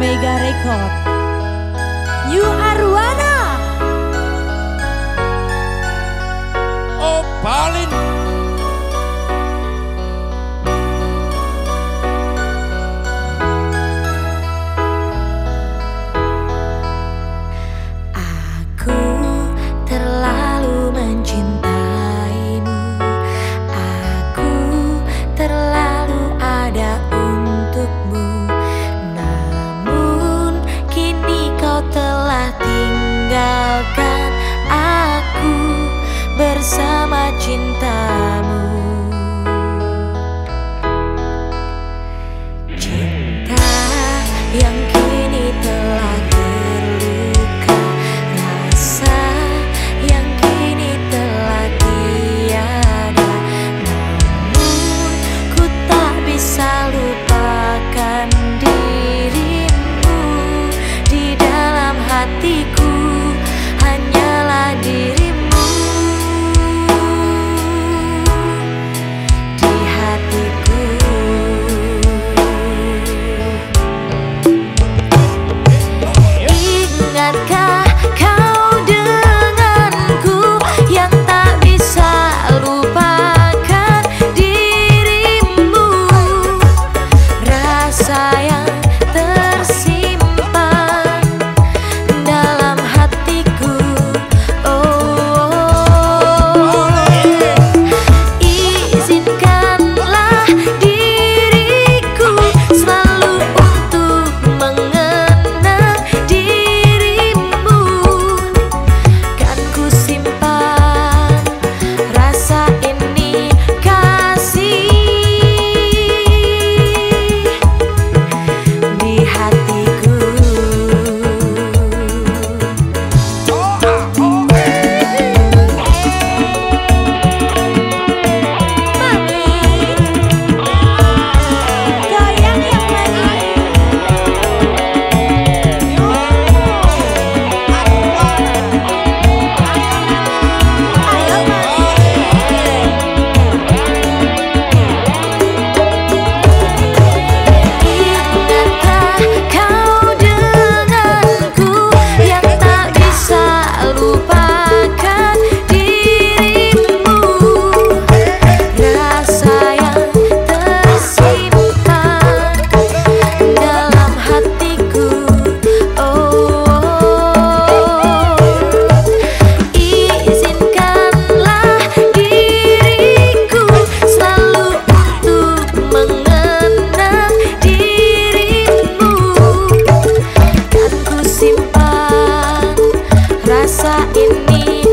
Mega Record. You Arwana. Oh, paling bersama cinta. dosa ini.